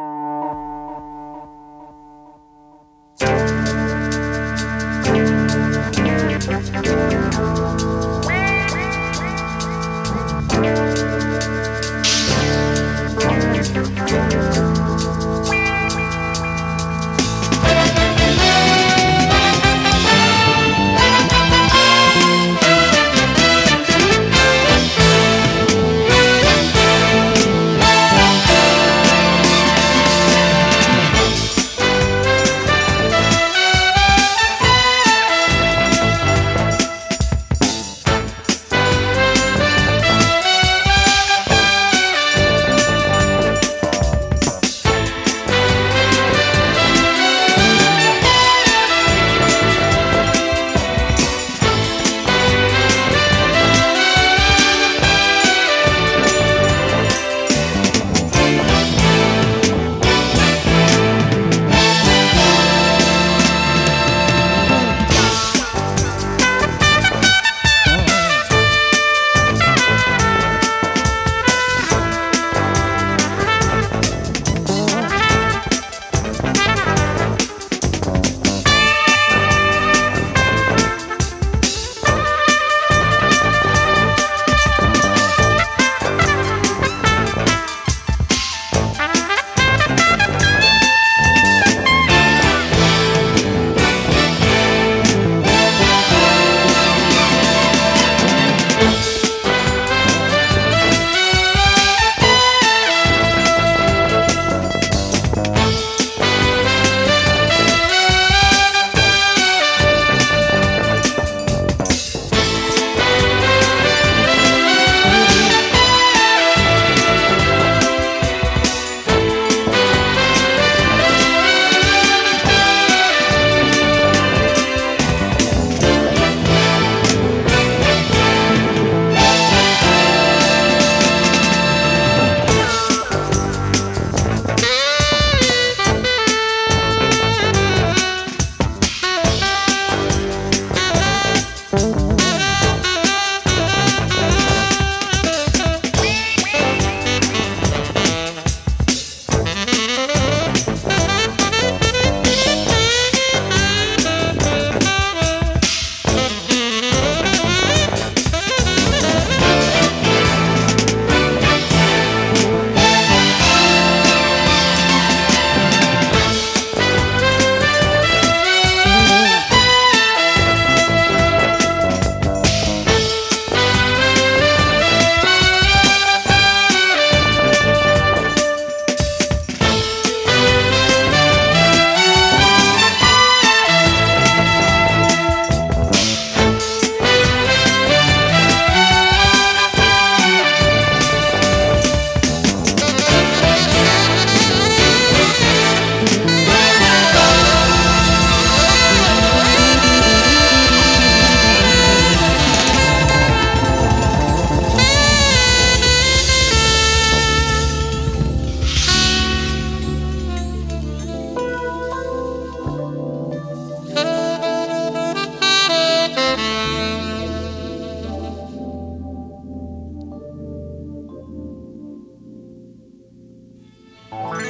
Oh. Bye.